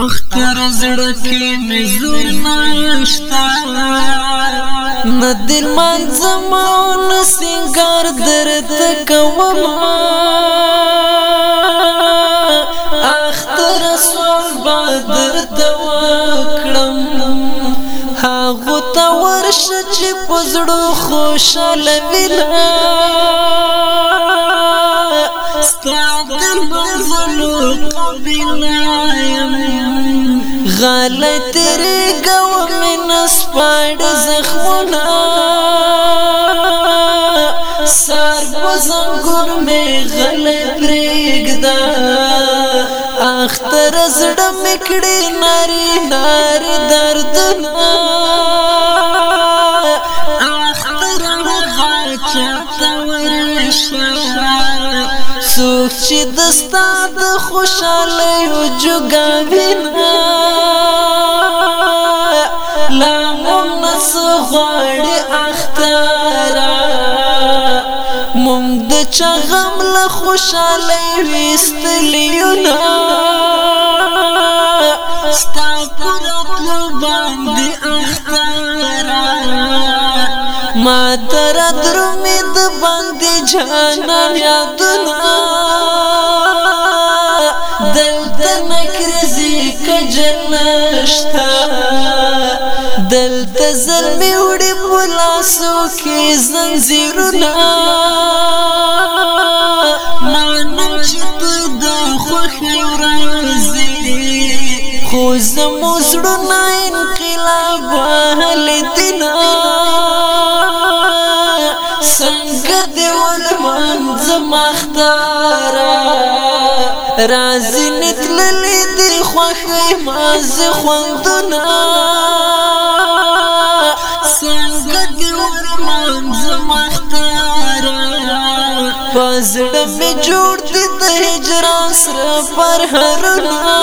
اختر زړه کې مې زور نشتا ندر مان زمون سنگار درد کوم اختر سوال بدر دوا کړم هاغه تا ورشه چې پزړو خوشاله ویلا پاک مخلوق بلایم غلط رگو من اسپاڑ زخمنا سار بزنگون میں غلط رگدا اختر زڑا مکڑی ناری نار دردنا اختر رگا چاہتا څوک چې دستا د خوشاله یو جوګاوینا لا مون نس غړ اخترا مون د چا غم له خوشاله وستلیونا ستا پر باندې اخترا ما درومې د باندې جانان یادونه دلته مکرزي ک جنشتا دلته زلمي وړي پلاسو کې زنجیرونه مانه چې ته د خوښي ورځي خو زموږ زړونه انقلاب وهلي دینه کدی ونه من زما اختارا رازی نتللی دی خوخی ماز خوندنا سنگ دی ونه من زما اختارا پازڑ می جوڑ دی دی هجران سر پر هرنا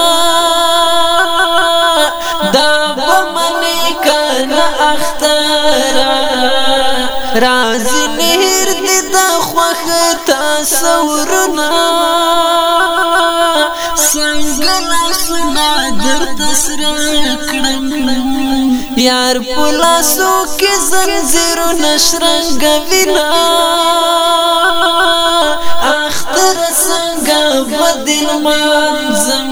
دا بمنی کانا اختارا رازی دا خوخ تصورنا څنګه لاسنا درته سره کړم یار په لاسو کې زنجیرو نشرنګ وینا اختر څنګه بدل ما زم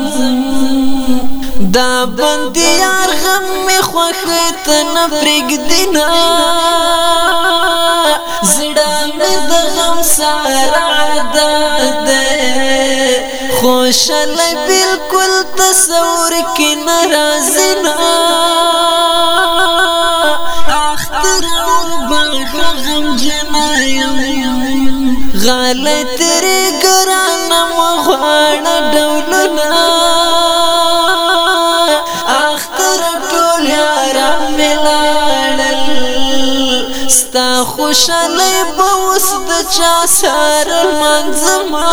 دا بند یار غم می خوخت نه پرګ دینا زړه د غم سره عادت ده خوشاله بالکل تصور کې ناراضه غلط رګرانه مخاړه ډولنا خوشالی بوس د چا سر منځما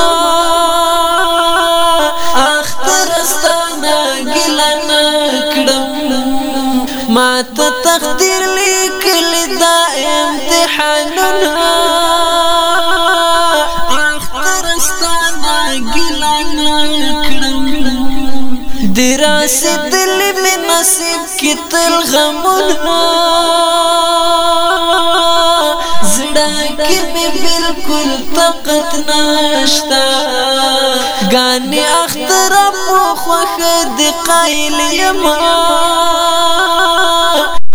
اختر ستانه ګلنا کړم ما ته تقدیر لیکل دا امتحانونه اختر ستانه ګلنا کړم دراسه دل می نصیب کې تل غمونه کې مې بالکل طاقت نشتا غانې اختر مو خوخ د قائل یما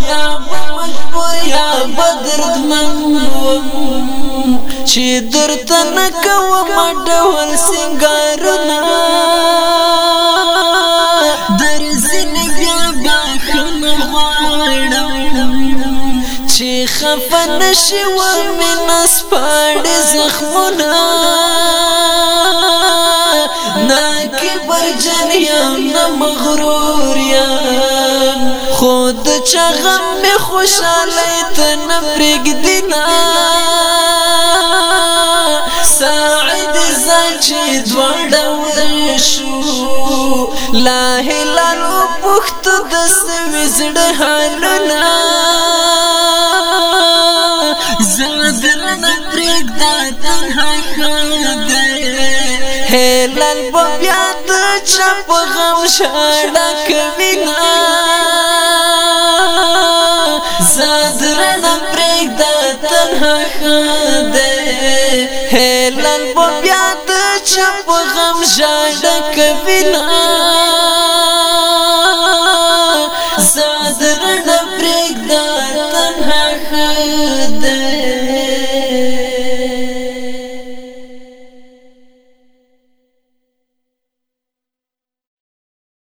یا مجبور یا بدر دمنوم چې درته نکوه ما ډول سنگارونه درځنه بیا باخنه غواړم چې خفن شي و من سپړ زخمونه نا کبر جنیم نه مغرور یم خود چا غم می خوشاله ته نفرګ دینا ساعد زچ دوړ شو لا هلالو پخت د سوي زړه حالونه هلال بیا د چا په غم شړه کوینا زادر نه پرېږد تنها خده هلال بیا د چا په غم شړه کوینا زادر نه پرېږد تنها خده